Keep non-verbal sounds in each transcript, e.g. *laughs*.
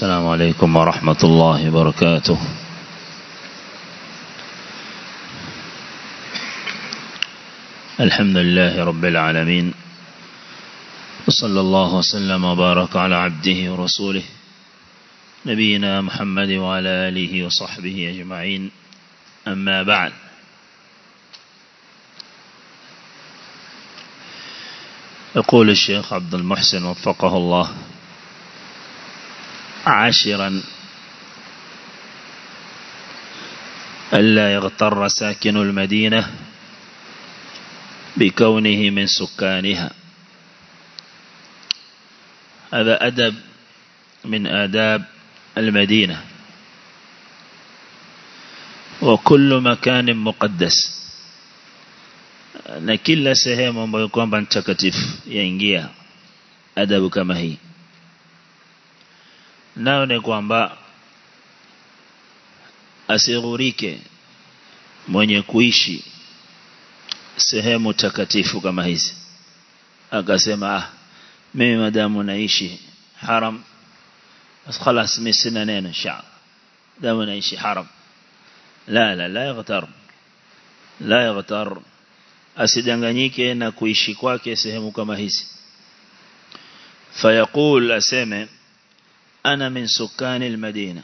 السلام عليكم ورحمة الله وبركاته. الحمد لله رب العالمين. وصلى الله وسلم وبارك على عبده ورسوله نبينا محمد وعلى آله وصحبه أجمعين. أما بعد. يقول الشيخ عبد المحسن وفقه الله. عاشرا. ألا يغتر ساكن المدينة بكونه من سكانها. هذا أدب من آداب المدينة. وكل مكان مقدس. Na kila sehemu ambayo kwamba mtakatifu adabu kama hii. nayo ni kwamba asighurike mwenye kuishi sehemu takatifu kama hizi akasema ah mimi madamu naishi haram bas خلاص mimi sina neno inshallah damu naishi haram la la la yaghtar la yaghtar asidanganyike na kuishi kwake sehemu kama hizi fayaqul aseme أنا من سكان المدينة.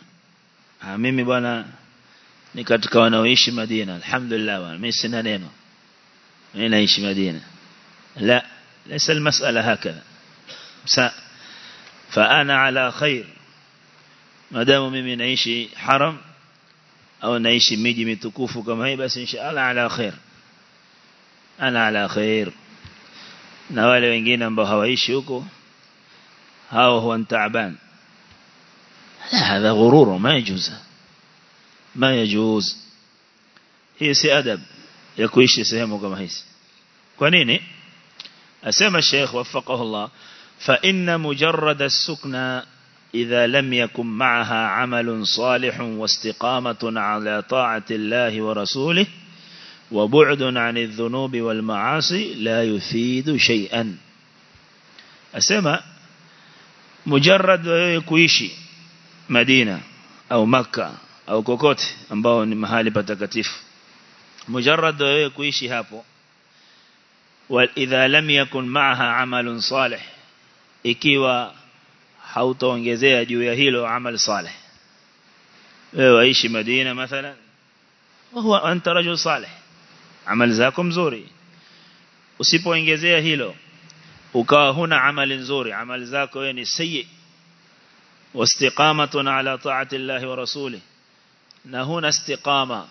آه، أميمي بنا نكتك وأنا ويش مدينة. الحمد لله وانا ميسنا نيمة. مين إيش مدينة. لا ليس المسألة هكذا. سا. فأنا على خير. مدام ميمي نعيش حرم أو نعيش ميجي متكوفو كما هي بس إن شاء الله على خير. أنا على خير. نوالي وينجينا مبوها ويشيوكو هاو هو انتعبان لا هذا غرور ما يجوز. ما يجوز. هي سي أدب. يكويش سهمه كما هيس. كونيني. أسمى الشيخ وفقه الله. فإن مجرد السكنى إذا لم يكن معها عمل صالح واستقامة على طاعة الله ورسوله وبعد عن الذنوب والمعاصي لا يفيد شيئا. أسمى مجرد يكويشي Madina au maka au kokote ambao ni mahali patakatifu. Mujarrad wewe kuishi hapo. Wa idha lam yakun ma'aha amalun salih. Ikiwa hautaongezea juu ya hilo amal salih. Wewe waishi Madina mathalan. Huwa anta rajul salih. Amal zako mzuri. Usipoongezea hilo ukawa huna amali nzuri. Amali zako wewe ni sayyi. واستقامة على طاعة الله ورسوله. نهون استقامة.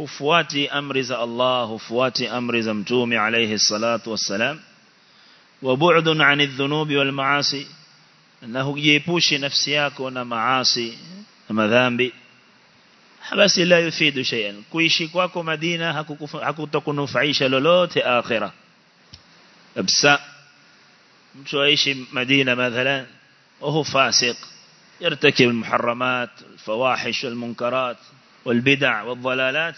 هفواتي أمر الله هفواتي أمر متومي عليه الصلاة والسلام وبعد عن الذنوب والمعاصي أنه يبوش نفسياك ونمعاصي ومذنبي بس لا يفيد شيئا kuishi kwako Madina hakutakunufaisha lolote akhira. Kabisa mtu aishi Madina mathalan وهو فاسق يرتكب المحرمات الفواحش والمنكرات والبدع والضلالات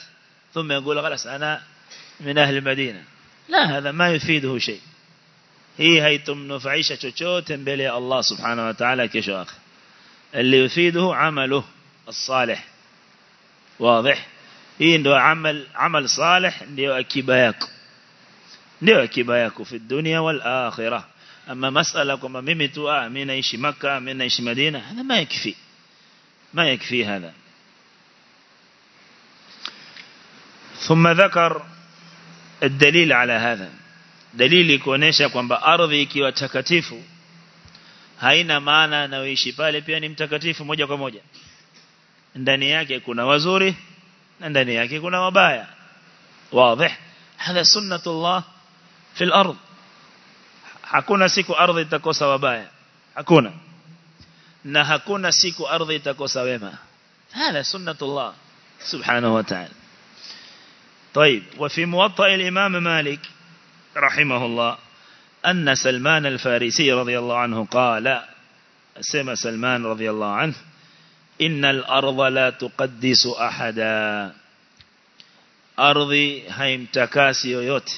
ثم يقول خلاص أنا من أهل المدينة. لا هذا ما يفيده شيء. هي هيتم نفعيشة شوشوت بلي الله سبحانه وتعالى كشو اللي يفيده عمله الصالح. واضح؟ هي عنده عمل عمل صالح akiba yako في الدنيا والآخرة. أما مسألة كما ميمتوا أمين آه، أيش مكة أمين أيش مدينة؟ هذا ما يكفي. ما يكفي هذا. ثم ذكر الدليل على هذا. دليل كونيشة كما أرضي كيوة تكاتف هين مانا نويشي بالي بيان امتكاتف موجة كموجة ndani yake kuna wazuri na ndani yake kuna wabaya wazi hada sunnatullah fil ardh hakuna siku ardhi itakosa wabaya. Hakuna. Na hakuna siku ardhi itakosa wema. هذا سنة الله سبحانه وتعالى طيب وفي موطأ الإمام مالك رحمه الله أن سلمان الفارسي رضي الله عنه قال سمى سلمان رضي الله عنه إن الأرض لا تقدس أحدا أرضي هيمتكاسي yoyote.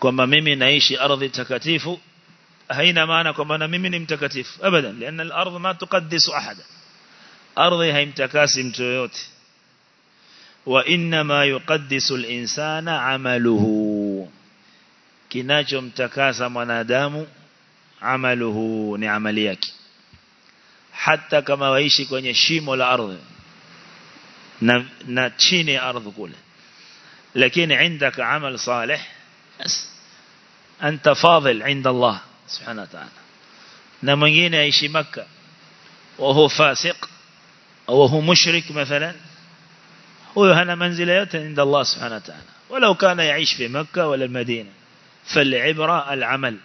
Kwamba mimi naishi ardhi takatifu haina maana kwamba na mimi ni mtakatifu abadan lianna al-ardh ma tuqaddisu ahada ardhi haimtakasi mtu yote wa inna ma yuqaddisu al-insana amaluhu kinachomtakasa mwanadamu amaluhu ni amali yake hata kama waishi kwenye shimo la ardhi na, na chini ya ardhi kule lakini عندك عمل صالح بس أنت فاضل عند الله سبحانه وتعالى. mwingine aishi maka وهو فاسق أو هو مشرك مثلا هو هنا منزلة عند الله سبحانه وتعالى. ولو كان يعيش في مكة ولا المدينة فالعبرة العمل.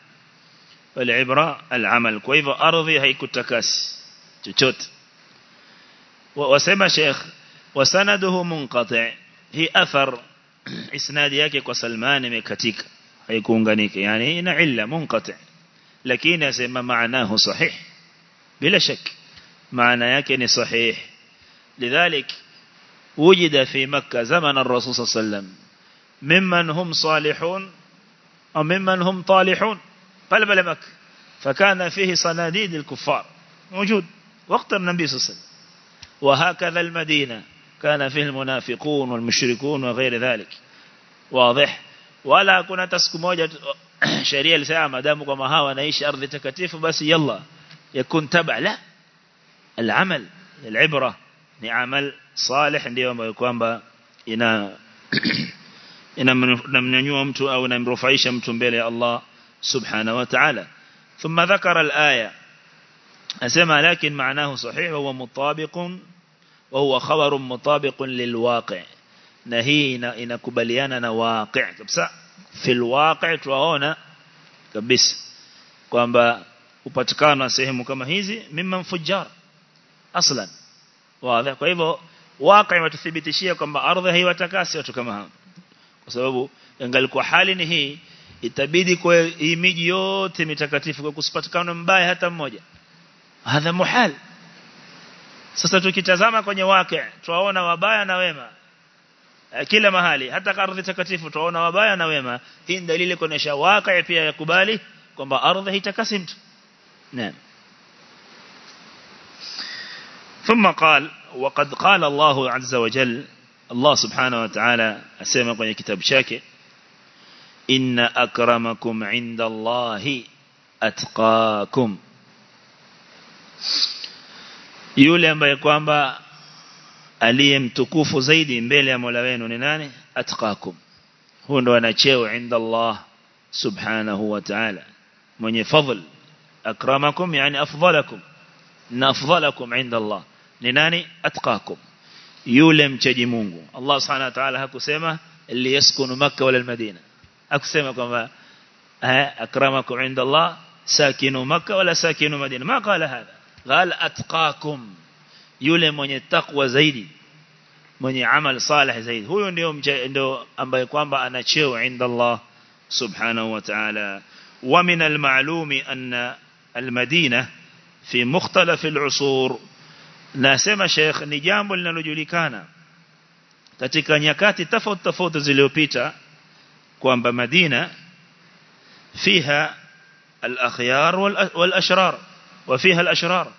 والعبرة العمل. كيف أرضي هي كتكاس. chochote wasema Sheikh wasanaduhu munqati hii athar *clears throat* isnadi yake kwa Salman imekatika haikuunganika yani ina illa munqati. Lakini asema maanahu sahih bila shak maana yake ni sahih. Lidhalik وجد في مكة زمن الرسول صلى الله عليه وسلم ممن هم صالحون أو ممن هم طالحون بل بل فكان فيه صناديد الكفار موجود وقت النبي صلى الله عليه وسلم وهكذا المدينة كان فيه المنافقون والمشركون وغير ذلك. واضح؟ ولا كنا تسكو موجة *coughs* شريعة لساعة مدام كما هاو نعيش أرض تكتيف بس يلا يكون تبع. لا العمل العبرة نعمل صالح. ndio ambayo kwamba ina inamnyanyua mtu au inamrufaisha mtu mbele ya Allah subhanahu wa ta'ala ثم ذكر الآية. أسمى لكن معناه صحيح wa huwa khabarun mutabiqun lilwaqi na hii inakubaliana na waqi kabisa. Fil waqi tuwaona kabisa kwamba upatikano wa sehemu kama hizi mimma mfujar aslan wazi. Kwa hivyo waqi inatuthibitishia kwamba ardhi haiwatakasi watu kama hao. Kwa sababu angalikuwa hali ni hii itabidi kwa hii miji yote mitakatifu kwa kusipatikana mbaya hata mmoja. Hadha muhal sasa tukitazama kwenye wake tuwaona wabaya na wema kila mahali hata ardhi takatifu tuwaona wabaya na wema hii ni dalili kuonesha wake pia yakubali kwamba ardhi haitakasi mtu naam ثم قال وقد قال الله عز وجل الله سبحانه وتعالى أسمى kwenye kitabu chake inna akramakum inda Allahi atqakum yule ambaye kwamba aliye mtukufu zaidi mbele ya Mola wenu ni nani atqakum huyo ndo ana inda Allah subhanahu wa ta'ala mwenye fadhl akramakum yani afdalakum na afdalakum inda Allah ni nani atqakum yule mchaji Mungu Allah subhanahu wa ta'ala hakusema يسكن مكة ولا المدينة أكسما كما أكرمكم عند الله ساكنوا مكة ولا ساكنوا مدينة ما قال هذا قال أتقاكم. يولي من التقوى زيدي من عمل صالح زيدي هو يوم أن يقوم بأنشيو عند الله سبحانه وتعالى. ومن المعلوم أن المدينة في مختلف العصور. ناسما شيخ نجام لنجولي كان. كتك نيكات تفوت تفوت زليوبيتا قوم بمدينة فيها الأخيار والأشرار. وفيها الأشرار.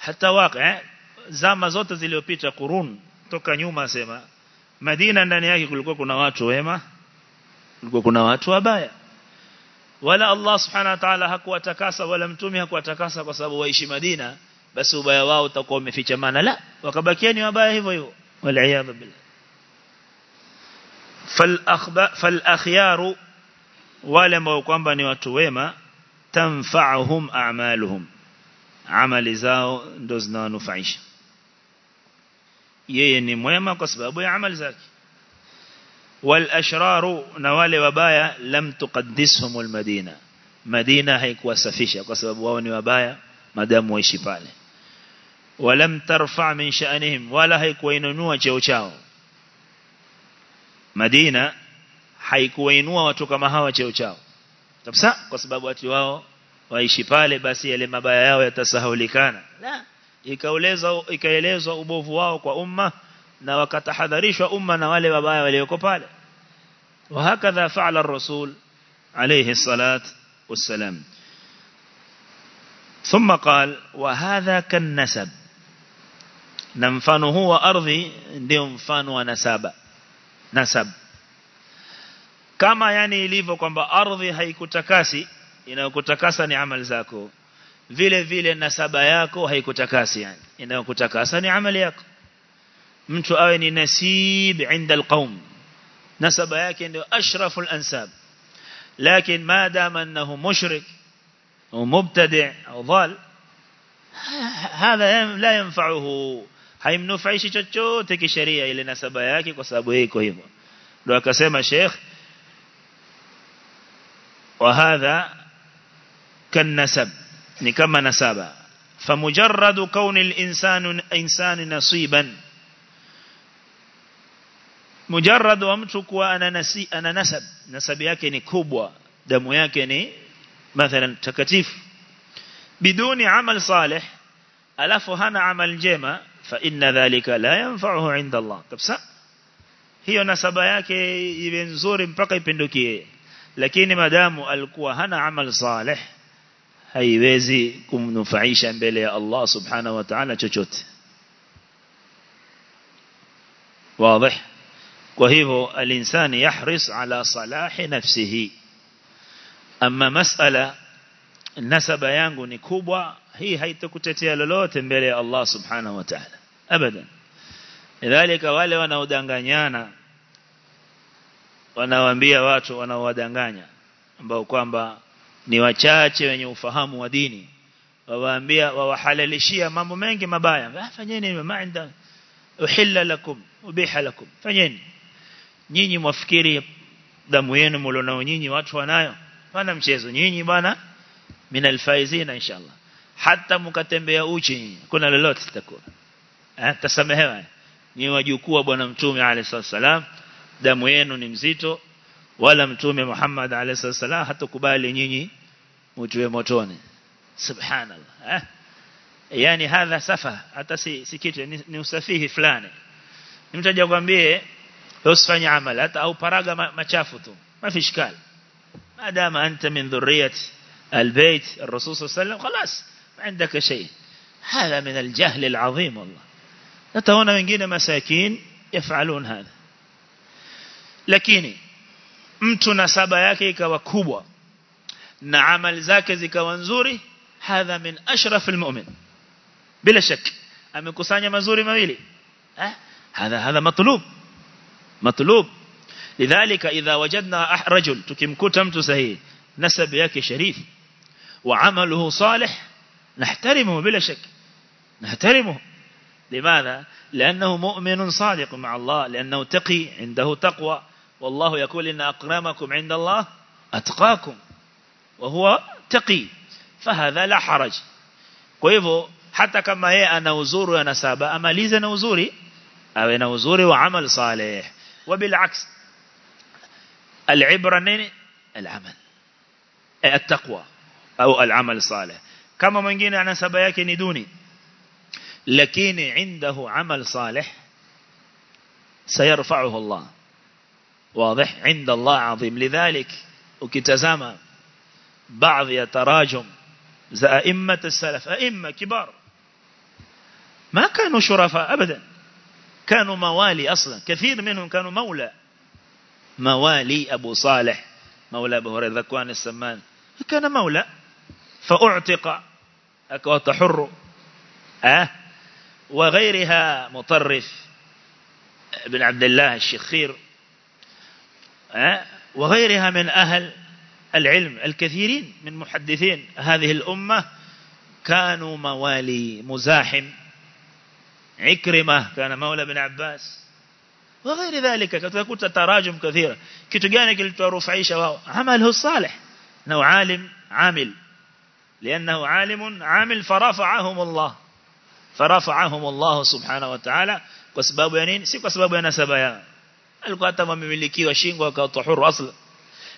حتى واقع زما زوت زليو بيتا قرون توكا نيوما سيما مدينة نانياكي كلكو كنا واتو ويما كلكو كنا واتو وبايا ولا الله سبحانه وتعالى هكو تكاسا ولا متومي هكو تكاسا وصابوا ويشي مدينة بس وبايا واو تقوم في جمانا لا وكباكياني وبايا هفو يو والعياذ بالله فالأخيار والمو كمباني واتو ويما تنفعهم أعمالهم. عمل زاو دوزنا نفعش يين ما قصب أبو يعمل زاكي والأشرار نوال وبايا لم تقدسهم المدينة. مدينة هيكوا سفيشة قصب أبو واني وبايا مدام ويشفال ولم ترفع من شأنهم ولا هيكوا ينوى جوشاو مدينة هيكوا ينوى وتكمها وجوشاو kabisa kwa sababu watu wao waishi pale basi yale mabaya yao yatasahulikana la ikaelezwa ikaelezwa ubovu wao kwa umma na wakatahadharishwa umma na wale wabaya walioko pale وهكذا فعل الرسول عليه الصلاة والسلام ثم قال وهذا كالنسب wa ardhi ndio mfano wa nasaba nasab kama yani ilivyo kwamba ardhi haikutakasi inayokutakasa ni amali zako vile vile nasaba yako haikutakasi yani inayokutakasa ni amali yako mtu awe ni nasib inda alqaum nasaba yake ndio ashraful ansab lakini maadama annahu mushrik au mubtadi' au dhal هذا لا ينفعه haimnufaishi chochote kisheria ile nasaba yake kwa sababu yeye iko hivyo ndio akasema Sheikh وهذا كالنسب يعني نكما نسابا فمجرد كون الإنسان إنسان نصيبا مجرد أمتك وأنا نسي أنا نسب. نسب يكني يعني كبوة دم يكني يعني مثلا تكتيف. بدون عمل صالح ألف هنا عمل جيمة فإن ذلك لا ينفعه عند الله. كبسا هي نسبا يكي يبين زور بقي بندكيه lakini madamu alikuwa hana amal salih haiwezi kumnufaisha mbele ya Allah subhanahu wa ta'ala chochote واضح وهو الإنسان يحرص على صلاح نفسه أما مسألة nasaba yangu ni kubwa hii haitakutetea lolote mbele ya Allah subhanahu wa ta'ala abadan lidhalika wale wanaodanganyana wanawaambia watu wanaowadanganya ambao kwamba ni wachache wenye ufahamu wa dini wawaambia wawahalalishia mambo mengi mabaya. Fanyeni maanda uhilla lakum ubiha lakum fanyeni. Nyinyi mwafikiri damu yenu mlionao nyinyi watu wanayo pana mchezo. Nyinyi bwana min alfaizina inshallah. Hata mkatembea uchi kuna lolote litakuwa eh tasamehewa. Ni wajukuu wa bwana mtume alayhi salam damu yenu ni mzito wala mtume Muhammad alayhi salam hatakubali nyinyi mtue motoni subhanallah eh yani hadha safa hata si, si kitu ni, ni usafihi fulani mtaja kwambie usifanye amali hata au paraga machafu tu mafi shikali madama anta min البيت الرسول صلى الله عليه وسلم خلاص عندك شيء هذا من الجهل العظيم والله نتهون wengine masakin يفعلون هذا lakini mtu nasaba yake ikawa kubwa na amali zake zikawa nzuri hadha min ashraf almu'min bila shak amekusanya mazuri mawili eh hadha hadha matlub matlub lidhalika idha wajadna rajul tukimkuta mtu sahihi nasab yake sharif وعمله صالح نحترمه بلا شك نحترمه لماذا لأنه مؤمن صادق مع الله لأنه تقي عنده تقوى والله يقول إن أقرامكم عند الله أتقاكم وهو تقي فهذا لا حرج. كيفو حتى كما هي أنا وزور أنا سابا أما ليز أنا وزوري أو أنا وزوري وعمل صالح. وبالعكس العبرة العمل التقوى au al-amal salih kama mwingine ana saba yake ni duni lakini indahu amal salih sayarfa'uhu Allah واضح؟ عند الله عظيم. لذلك ya tarajum za ائمه السلف أئمة كبار. ما كانوا شرفاء ابدا. كانوا موالي أصلا. كثير منهم كانوا مولى. موالي أبو صالح مولى أبو هريرة ذكوان السمان. كان مولى. فأعتق أكوات حر أه. وغيرها مطرف. بن عبد الله الشخير. وغيرها من أهل العلم الكثيرين من محدثين هذه الأمة كانوا موالي مزاحم. عكرمة كان مولى بن عباس وغير ذلك. كنت تراجم كثيرة. كتجاني قلت رفعيشة عمله الصالح. أنه عالم عامل. لأنه عالم عامل فرفعهم الله. فرفعهم الله سبحانه وتعالى. يعني سي وسبب يعني سبايا alikuwa hata wamemilikiwa shingo wakawa huru asla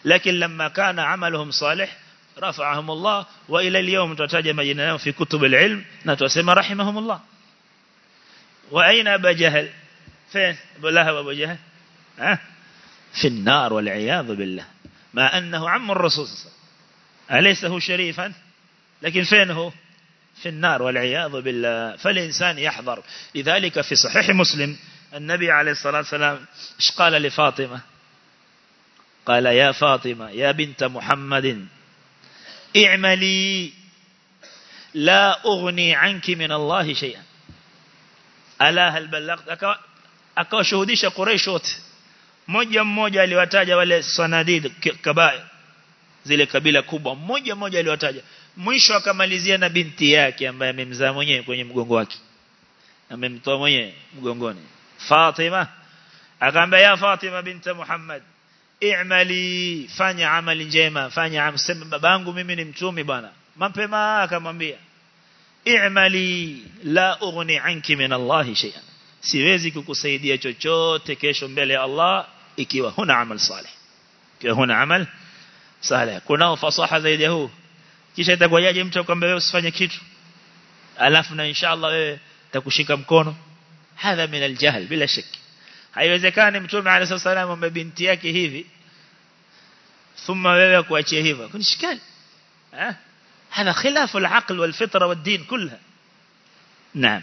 lakini lamma kana amaluhum salih rafa'ahum Allah wa ila al-yawm tutataja majina yao fi kutub al-ilm na tusema rahimahumullah wa aina Abu Jahl فين أبو لهب أبو جهل ها في النار والعياذ بالله ما أنه عم الرسول الله أليس هو شريفا لكن فين هو في النار والعياذ بالله فالإنسان يحذر لذلك في صحيح مسلم النبي عليه الصلاة والسلام إيش قال لفاطمة؟ قال يا فاطمة يا بنت محمد اعملي لا أغني عنك من الله شيئا. ألا هل بلغت؟ أكا شهوديش قريشوت موجة موجة لواتاجة صناديد كبائر. زيلي كبيلة كوبا. موجة موجة لواتاجة mwisho akamalizia na binti yake كوني amemzaa mwenyewe kwenye mgongo فاطمة. أقام بيا فاطمة بنت محمد. اعملي فاني عمل جيما فاني عمل سم بانقو ممن امتومي بانا. من بما كما بيا اعملي لا أغني عنك من الله شيئا. سيوزي كوكو سيدية چوچو تكيشو مبالي الله إكيوا. هنا عمل صالح. كيوا هنا عمل صالح. كنا فصحة زيدي هو. كيش يتاكو ياجي امتو كم بيوس فاني كيتو. ألفنا إن شاء الله إيه، تاكو شكا مكونو. هذا من الجهل بلا شك. هاي إذا كان متوم عليه الصلاة والسلام وما بنتياك هيفي ثم ذلك وأشيهيفا كن إشكال. هذا خلاف العقل والفطرة والدين كلها. نعم.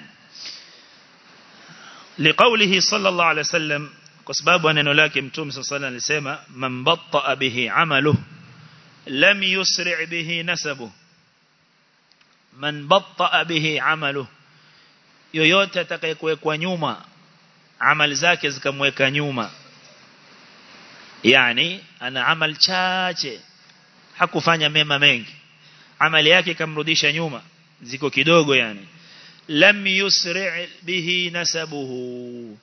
لقوله صلى الله عليه وسلم قصباب أن لكن توم صلى الله عليه وسلم من بطأ به عمله لم يسرع به نسبه. من بطأ به عمله yoyote atakayekuwekwa nyuma amali zake zikamweka nyuma yani ana amal chache hakufanya mema mengi amali yake ikamrudisha nyuma ziko kidogo yani lam yusri' bihi nasabuhu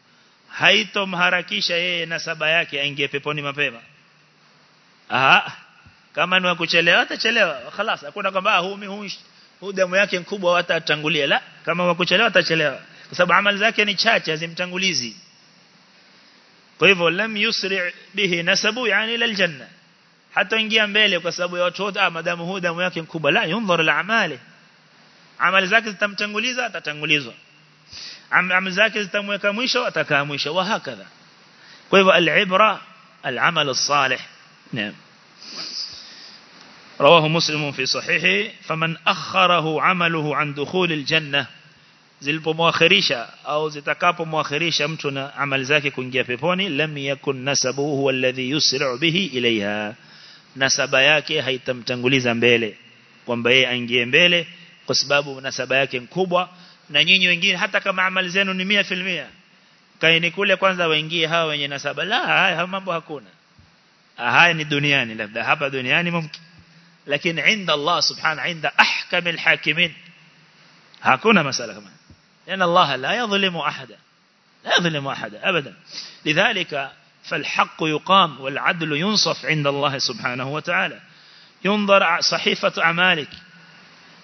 haitomharakisha yeye nasaba yake aingie peponi mapema aha kama ni kuchelewa atachelewa خلاص hakuna kwamba huu mimi huu Damu yake mkubwa hata atangulia la kama wakuchelewa atachelewa kwa sababu amali zake ni chache hazimtangulizi kwa hivyo lam yusri bihi nasabu yani ila aljanna hata ingia mbele kwa sababu ya watu wote ah madamu huu damu yake mkubwa la yunzur la amali zake zitamtanguliza atatangulizwa amali zake zitamweka mwisho atakaa mwisho wa hakadha kwa hivyo al-ibra al-amal as-salih naam رواه مسلم في صحيحه فمن أخره عمله عن دخول الجنة zilipomwakhirisha au zitakapomwakhirisha mtu na amali zake kuingia peponi lam yakun nasabuhu huwa alladhi yusri'u bihi ilaiha nasaba yake haitamtanguliza mbele kwamba yeye aingie mbele kwa sababu nasaba yake mkubwa na nyinyi wengine hata kama amali zenu ni 100% kaini kule kwanza waingie hawa wenye nasaba la haya mambo hakuna haya ni duniani labda hapa duniani mumkin لكن عند الله سبحانه عند أحكم الحاكمين. هكونا مسألة كمان. لأن الله لا يظلم أحدا. لا يظلم أحدا أبدا. لذلك فالحق يقام والعدل ينصف عند الله سبحانه وتعالى. ينظر صحيفة أعمالك.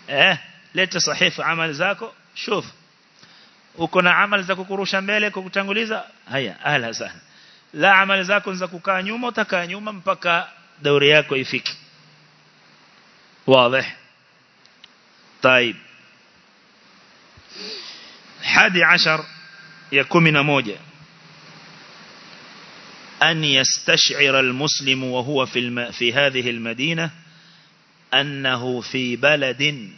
إيه؟ ليت صحيفة عمل زاكو؟ شوف. وكنا عمل زاكو كروشا ميلك وكتنغوليزا هيا أهلها سهل لا عمل زاكو زاكو كان يوم وتكان يوم مبكى دورياكو يفكي واضح؟ طيب. حادي عشر يكمن موجة أن يستشعر المسلم وهو في, الم... في هذه المدينة أنه في بلد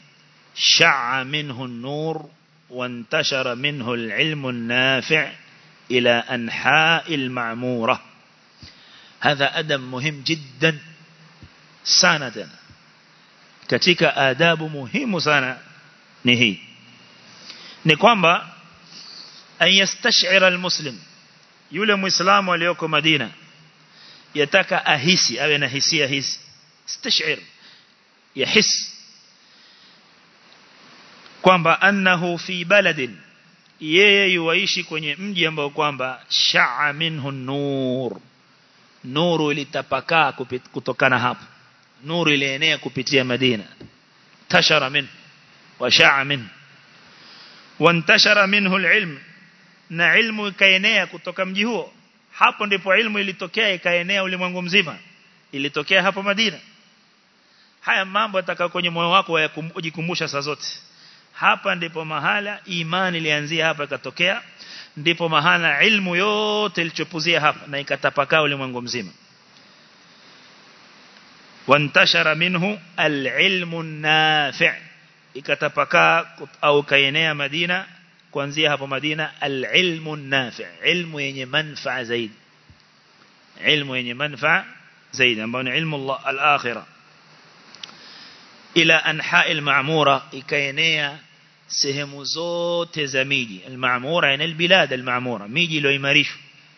شع منه النور وانتشر منه العلم النافع إلى أنحاء المعمورة. هذا أدم مهم جدا سنة katika adabu muhimu sana ni hii. Ni kwamba ayastashira almuslim yule muislamu aliyoko Madina yataka ahisi awe na hisia hizi istashir yahis. Kwamba annahu fi baladin yeye yuishi kwenye mji ambao kwamba sha'a minhu nur nuru ilitapakaa kutokana hapo nuru ilienea kupitia Madina. Tashara min wa sha'a min. Wantashara minhu alilm na ilmu ikaenea kutoka mji huo. Hapo ndipo ilmu ilitokea ikaenea ulimwengu mzima. Ilitokea hapo Madina. Haya mambo yataka kwenye moyo wako ujikumbusha saa zote. Hapa ndipo mahala imani ilianzia hapa ikatokea. Ndipo mahala ilmu yote ilichopuzia hapa na ikatapakaa ulimwengu mzima وانتشر منه العلم النافع. إكتبكا أو كينيا مدينة كونزيها بمدينة العلم النافع. علم يني منفع زيد. علم يني منفع زيد. يعني أمبان علم الله الآخرة. إلى أنحاء المعمورة إكينيا سهم زوت زميجي. المعمورة يعني البلاد المعمورة. ميجي لو يمريش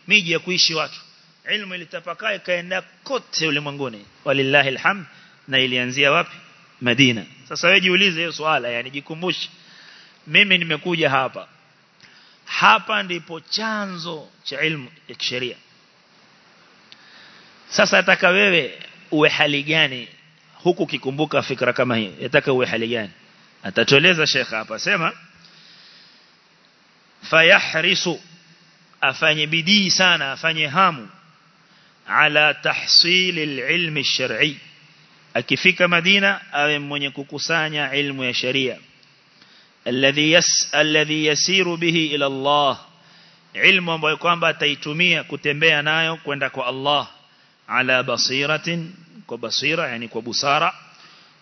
ميجي يكويش واتو ilmu ilitapakaa ikaenda kote ulimwenguni. Walillahi alhamd. Na ilianzia wapi? Madina. Sasa wewe jiulize hiyo swala yani jikumbushe. Mimi nimekuja hapa. Hapa ndipo chanzo cha ilmu ya kisheria. Sasa nataka wewe uwe hali gani? Huku kikumbuka fikra kama hii nataka uwe hali gani? Atatueleza shekha hapa. Sema fayahrisu afanye bidii sana afanye hamu ala tahsil alilm alshar'i. Akifika Madina awe mwenye kukusanya ilmu ya sharia. Alladhi yas alladhi yasiru bihi ila Allah. Ilmu ambayo kwamba ataitumia kutembea nayo kwenda kwa Allah. Ala basiratin kwa basira yani kwa busara.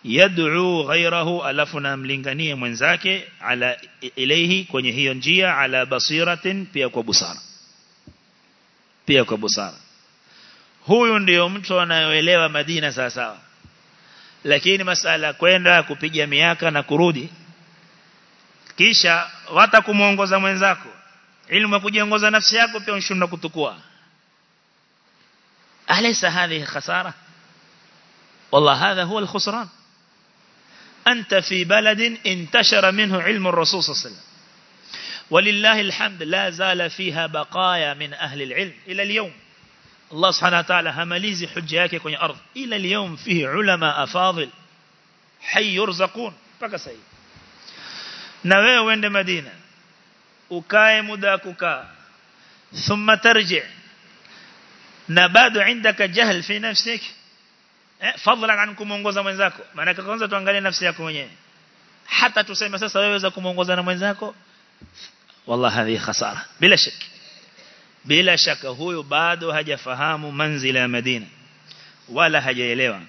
Yad'u ghayrahu alafu namlinganie mwenzake ala ilayhi kwenye hiyo njia ala basiratin pia kwa busara. Pia kwa busara huyu ndiyo mtu anayeelewa Madina sawa sawa lakini masala kwenda kupiga miaka na kurudi kisha wata kumuongoza mwenzako ilmu kujiongoza nafsi yako pia unashindwa kutukua أليس هذه خسارة والله هذا هو الخسران أنت في بلد انتشر منه علم الرسول صلى الله عليه وسلم ولله الحمد لا زال فيها بقايا من أهل العلم إلى اليوم الله سبحانه وتعالى هماليزي حجيك يكون أرض. إلى اليوم فيه علماء أفاضل حي يرزقون. فكا سيد. نوية ويند مدينة؟ وكاي مداك وكا. ثم ترجع. نباد عندك جهل في نفسك. إيه؟ فضلا عنكم منغوزا منزاكو مانك كونزا توانغالي نفسيك منين حتى تسمى سيسا ويوزا كم منغوزا والله هذه خسارة. بلا شك. Bila shaka huyo bado hajafahamu manzila ya Madina wala hajaelewa.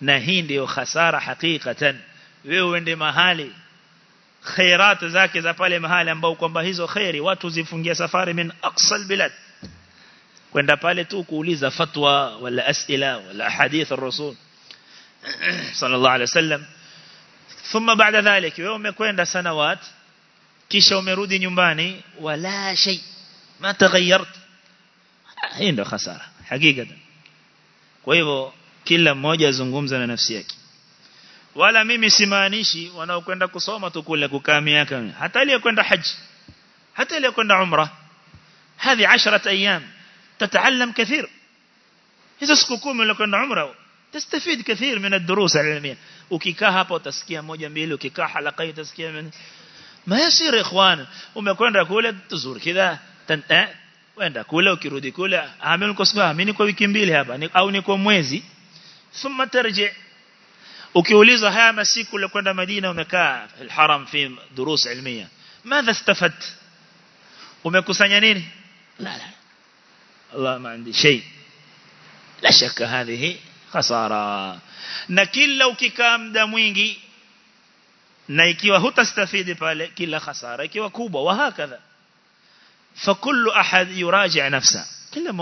Na hii ndio khasara hakikatan. Wewe uende mahali khairat zake za pale mahali ambao kwamba hizo khairi watu zifungia safari min aqsal bilad. Kwenda pale tu kuuliza fatwa wala asila wala hadith ar-rasul *clears throat* sallallahu alaihi wasallam thumma bada dhalik wewe umekwenda sanawat kisha umerudi nyumbani wala shay ما تغيرت؟ هين خسارة حقيقة. كويبو كلا موجة زنغمزة لنفسيك ولا ميمي سمانيشي وناو كوند كسومة تقول لك كامي أكامي حتى لي كوند حج حتى لي كوند عمرة. هذه عشرة أيام تتعلم كثير. إذا سكوكوم لك كوند عمرة تستفيد كثير من الدروس العلمية. وكيكاها بو تسكيها موجة ميل وكيكاها لقاي تسكيها من ما يصير إخوان وما كوند أقول تزور كذا. Eh wenda kule ukirudi kule ameni kwa sababu mimi niko wiki mbili hapa au niko mwezi thumma tarji ukiuliza haya masiku ile kwenda Madina umekaa الحرم في دروس علميه ماذا استفدت umekusanya nini لا لا الله ما عندي شيء لا شك هذه خسارة na kila ukikaa muda mwingi na ikiwa hutastafidi pale kila khasara ikiwa kubwa wa hakadha فكل أحد يراجع نفسه كل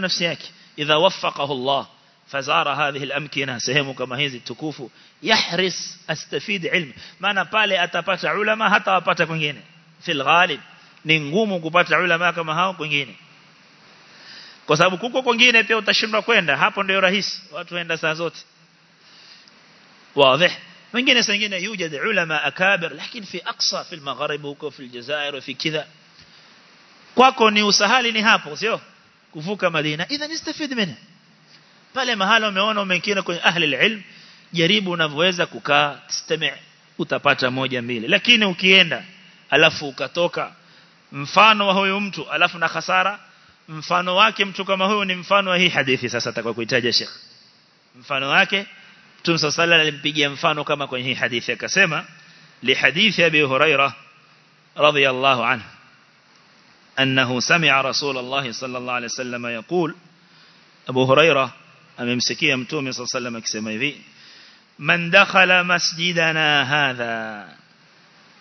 nafsi yake idha waffaqahu Allah fazara hadhihi al-amkina sehemu kama hizi tukufu yahris astafid ilm maana pale atapata ulama hata wapata kwingine fil ghalib ni ngumu kupata ulama kama hao kwingine kwa sababu kuko kwingine pia utashindwa kwenda hapo ndio rahisi watu waenda saa zote واضح wengine saa nyingine yujad ulama akabir lakini fi aqsa fi al-maghrib huko fi al-jazair fi kidha kwako ni usahali ni hapo sio kuvuka Madina idha nistafid minha pale mahala umeona umekina kwenye ahli ilm jaribu unavyoweza kukaa tistami utapata moja mbili lakini ukienda alafu ukatoka mfano wa huyo mtu alafu na hasara mfano wake mtu kama huyo ni mfano wa hii hadithi sasa takwa kuitaja Sheikh mfano wake Mtume صلى الله alimpigia mfano kama kwenye hii hadithi akasema li hadithi Abi Hurairah radhiyallahu anhu أنه سمع رسول الله صلى الله عليه وسلم يقول أبو هريرة أم يمسكي أم تومي صلى الله عليه وسلم من دخل مسجدنا هذا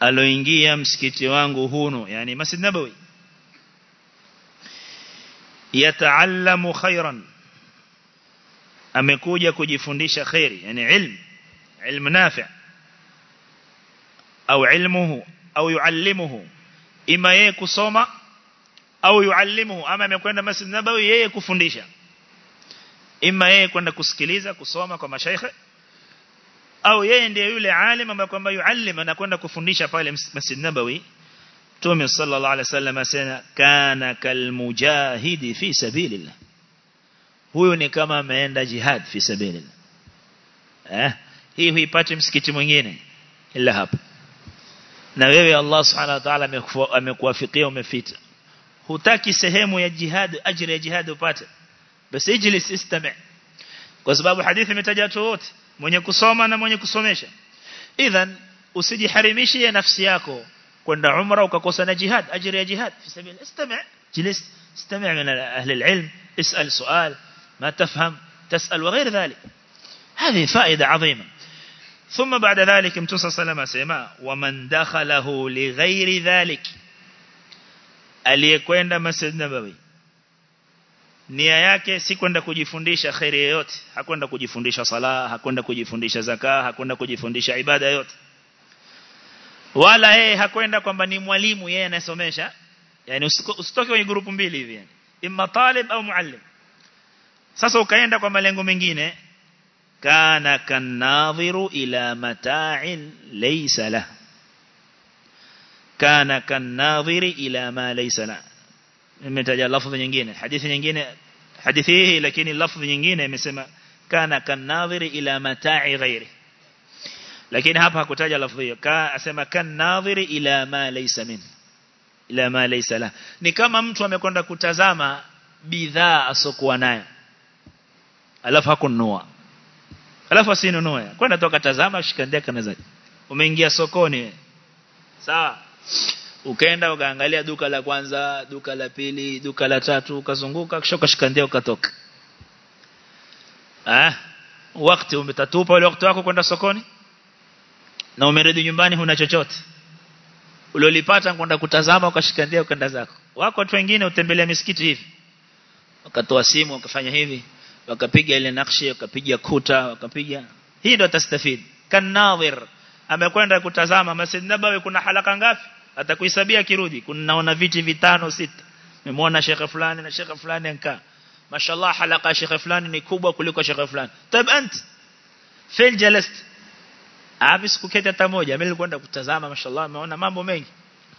ألو إنجي تيوانغو هونو. يعني مسجد نبوي. يتعلم خيرا. أمكوجة كجفنديش خيري يعني علم علم نافع. أو علمه أو يعلمه. إما يكو صومة au yuallimuhu ama amekwenda masjid nabawi yeye kufundisha. Ima yeye kwenda kusikiliza kusoma kwa mashaikhe au yeye ndiye yule alim ambaye kwamba yuallim anakwenda kufundisha pale masjid nabawi. Mtume sallallahu alaihi wasallam asema kana kalmujahidi fi sabilillah. Huyo ni kama ameenda jihad fi sabilillah. Eh? Hii huipati msikiti mwingine ila hapa. Na wewe Allah subhanahu wa ta'ala amekuwafikia umefita hutaki sehemu ya jihad ajira ya jihad upate basi ijlis istami' kwa sababu hadithi imetaja watu wote mwenye kusoma na mwenye kusomesha idhan usijiharimishie nafsi yako kwenda umra ukakosa na jihad ajira ya jihad fi sabil istami' جلس استمع من أهل العلم اسأل سؤال ما تفهم تسأل وغير ذلك هذه فائدة عظيمة ثم بعد ذلك امتصى سلام سيما ومن دخله لغير ذلك aliyekwenda masjid nabawi. Nia yake si kwenda kujifundisha khairi yoyote. Hakwenda kujifundisha sala hakwenda kujifundisha zaka hakwenda kujifundisha ibada yote wala yeye hakwenda kwamba ni mwalimu yeye anasomesha. Yani usitoke kwenye grupu mbili hivi yani. Imma talib au muallim. Sasa ukaenda kwa malengo mengine. Kana kanadhiru ila mata'in laysa lahu kana kanadhiri ila ma laysa la. Imetaja lafzi nyingine hadithi nyingine hadithi hii lakini lafzi nyingine imesema kana kanadhiri ila mata'i ghairi. Lakini hapa hakutaja lafzi hiyo. Ka asema kanadhiri ila ma laysa min ila ma laysa la. Ni kama mtu amekwenda kutazama bidhaa asokuwa nayo. Alafu hakununua. Alafu asinunue. Kwenda toka tazama shikandia kana zake umeingia sokoni. Sawa ukaenda ukaangalia duka la kwanza duka la pili duka la tatu ukazunguka kisha ukashikandia ukatoka. Ah wakati umetatupa ule wakati wako kwenda sokoni na umerudi nyumbani huna chochote. Uliolipata kwenda kutazama ukashikandia ukaenda zako. Wako watu wengine utembelea misikiti hivi. Wakatoa simu wakafanya hivi. Wakapiga ile nakshi wakapiga kuta wakapiga. Hii ndio atastafidi kanadhir amekwenda kutazama Masjid Nabawi kuna halaka ngapi atakuhesabia kirudi kunaona viti vitano sita. Nimeona shekhe fulani na shekhe fulani ankaa. Mashallah halaka shekhe fulani ni kubwa kuliko shekhe fulani. Tab ant. Fil jalast abi sikuketi hata moja. Mimi nilikwenda kutazama mashallah nimeona mambo mengi.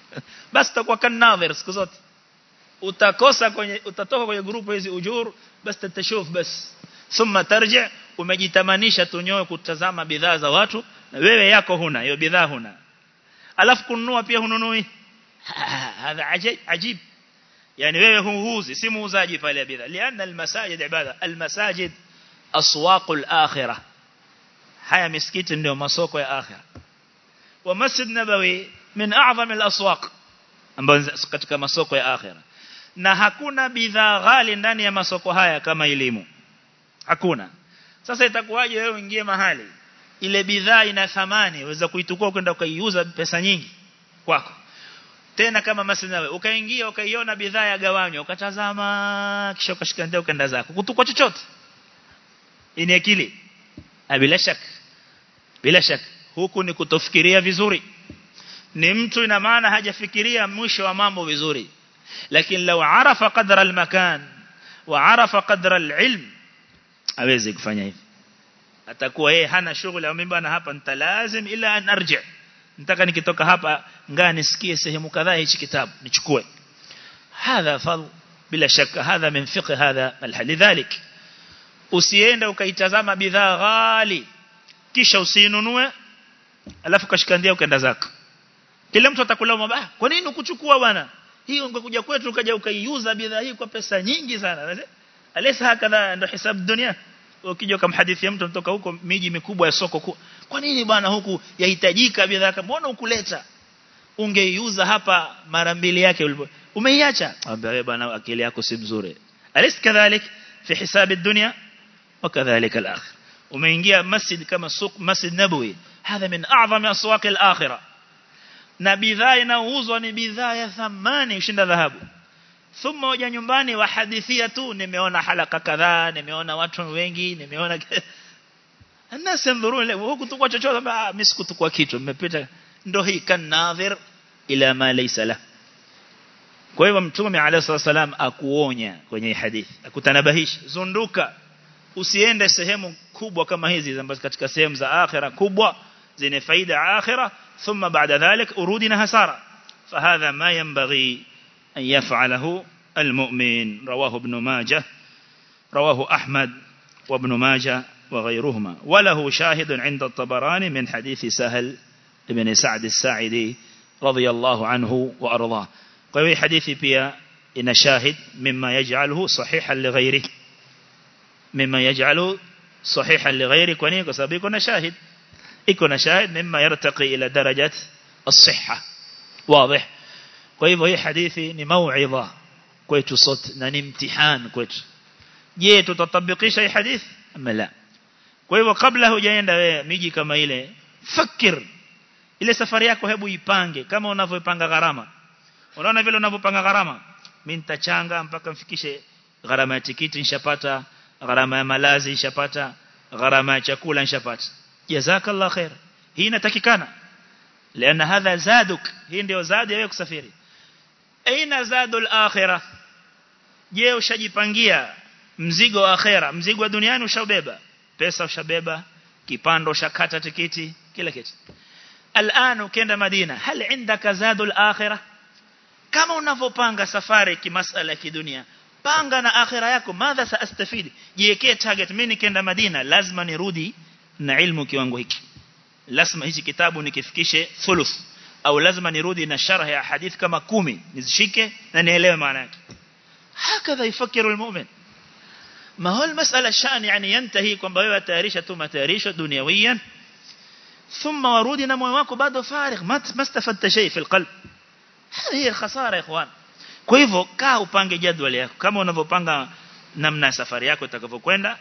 *laughs* Basi utakuwa kanadhir siku zote. Utakosa kwenye utatoka kwenye grupu hizi ujur basi tatashuf basi. Thumma tarji umejitamanisha tunyoe kutazama bidhaa za watu na wewe yako huna hiyo bidhaa huna alafu kununua pia hununui hadha ajib yani wewe huuzi si muuzaji pale bidhaa lianna almasajid ibada almasajid aswaqul akhirah haya misikiti ndio masoko ya akhirah wa masjid nabawi min a'zam alaswaq ambazo katika masoko ya akhirah na hakuna bidhaa ghali ndani ya masoko haya kama elimu hakuna sasa itakuwaje wewe uingie mahali ile bidhaa ina thamani waweza kuitukua kwenda ukaiuza pesa nyingi kwako. Tena kama masina ukaingia ukaiona bidhaa ya gawanywa ukatazama kisha ukashika ndio ukaenda zako. Kutukua chochote. Ini akili. Bila shaka. Bila shaka. Huku ni kutofikiria vizuri. Ni mtu ina maana hajafikiria mwisho wa mambo vizuri. Lakini lau arafa qadra almakan wa arafa qadra alilm aweze kufanya hivi atakuwa yeye hana shughuli au mimi bana hapa nitalazim ila an nitaka nikitoka hapa ngaa nisikie sehemu kadhaa hichi kitabu nichukue. Hadha fadl bila shaka hadha min fiqh hadha alhali dhalik usienda ukaitazama bidhaa ghali kisha usinunue alafu kashikandia ukaenda zako. Kila mtu atakulaumu bah kwa nini ukuchukua bwana? Hii ungekuja kwetu ukaja ukaiuza bidhaa hii kwa pesa nyingi sana. Alisa hakadha ndo hisabu dunia ukija kumhadithia mtu kutoka huko miji mikubwa ya soko kwa nini bwana huku yahitajika bidhaa kama mbona ukuleta ungeiuza hapa mara mbili yake ulipo umeiacha ambia wewe bwana akili yako si mzuri alis kadhalik fi hisab ad-dunya وكذلك الآخر umeingia masjid kama suq masjid nabawi hadha min a'zam aswaq al-akhirah na bidhaa inauzwa ni bidhaa ya thamani kushinda dhahabu thumma waja nyumbani wahadithia tu nimeona halaka kadhaa nimeona watu wengi nimeona الناس ينظرون huku *laughs* tukua chochote ah mimi sikutukua kitu nimepita ndo hii kan nadhir ila ma laysa la kwa hivyo mtume alayhi wasallam akuonya kwenye hadithi akutanabahisha zunduka usiende sehemu kubwa kama hizi ambazo katika sehemu za akhira kubwa zenye faida akhira thumma baada dhalik urudi na hasara فهذا ما ينبغي أن يفعله المؤمن رواه ابن ماجه رواه أحمد وابن ماجه وغيرهما. وله شاهد عند الطبراني من حديث سهل بن سعد الساعدي رضي الله عنه وأرضاه. قوي حديث بيا إن شاهد مما يجعله صحيحا لغيره. مما يجعله صحيحا لغيره كوني كسبب يكون شاهد. يكون شاهد مما يرتقي إلى درجة الصحة. واضح؟ قوي هي حديثي نموعظة كويت صوت نمتحان كويت je tutatabikisha hii hadith ama la kwa hivyo kabla hujaenda wewe miji kama ile fakir ile safari yako hebu ipange kama unavyopanga gharama unaona vile unavyopanga gharama mimi nitachanga mpaka mfikishe gharama ya tikiti nishapata gharama ya malazi nishapata gharama ya chakula nishapata jazakallah khair hii inatakikana لأن هذا زادك hii ndio zadi wewe kusafiri aina zadul akhirah? Je ushajipangia mzigo wa akhera? Mzigo wa duniani ushabeba pesa ushabeba kipando ushakata tikiti kila kitu. Alaan ukienda Madina hal indaka zadul akhirah? Kama unavopanga safari kimasala ya kidunia panga na akhira yako madha saastafidi jiwekee target? Mimi nikienda Madina lazima nirudi na ilmu kiwango hiki. Lazima hichi kitabu nikifikishe thuluth. Au lazima nirudi na sharh ya hadith kama kumi nizishike na nielewe maana yake هكذا يفكر المؤمن ما هو المسألة الشأن يعني ينتهي kwamba wewe atayarisha tu matayarisho duniawiyan thumma warudi na moyo wako bado farig ma mastafadta shay fi alqalb hii khasara ikhwan kwa hivyo kaa upange jadwali yako kama unavyopanga namna safari yako itakavyokwenda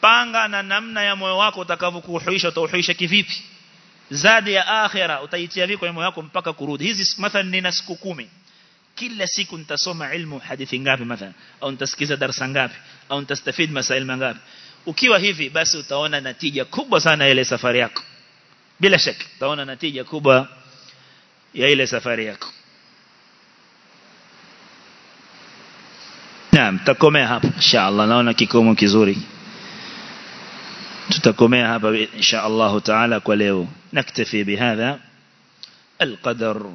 panga na namna ya moyo wako utakavyokuhuisha utauhuisha kivipi zadi ya akhira utaitia kwa moyo wako mpaka kurudi. Hizi mathalan nina siku kumi. Kila siku nitasoma ilmu hadithi ngapi mathalan? Au nitasikiza darasa ngapi? Au nitastafid masail mangapi? Ukiwa hivi basi utaona natija kubwa sana ile safari yako. Bila shaka utaona natija kubwa ya ile safari yako. Naam takomea hapa inshallah naona kikomo kizuri تتكميها بإن شاء الله تعالى كليو نكتفي بهذا القدر.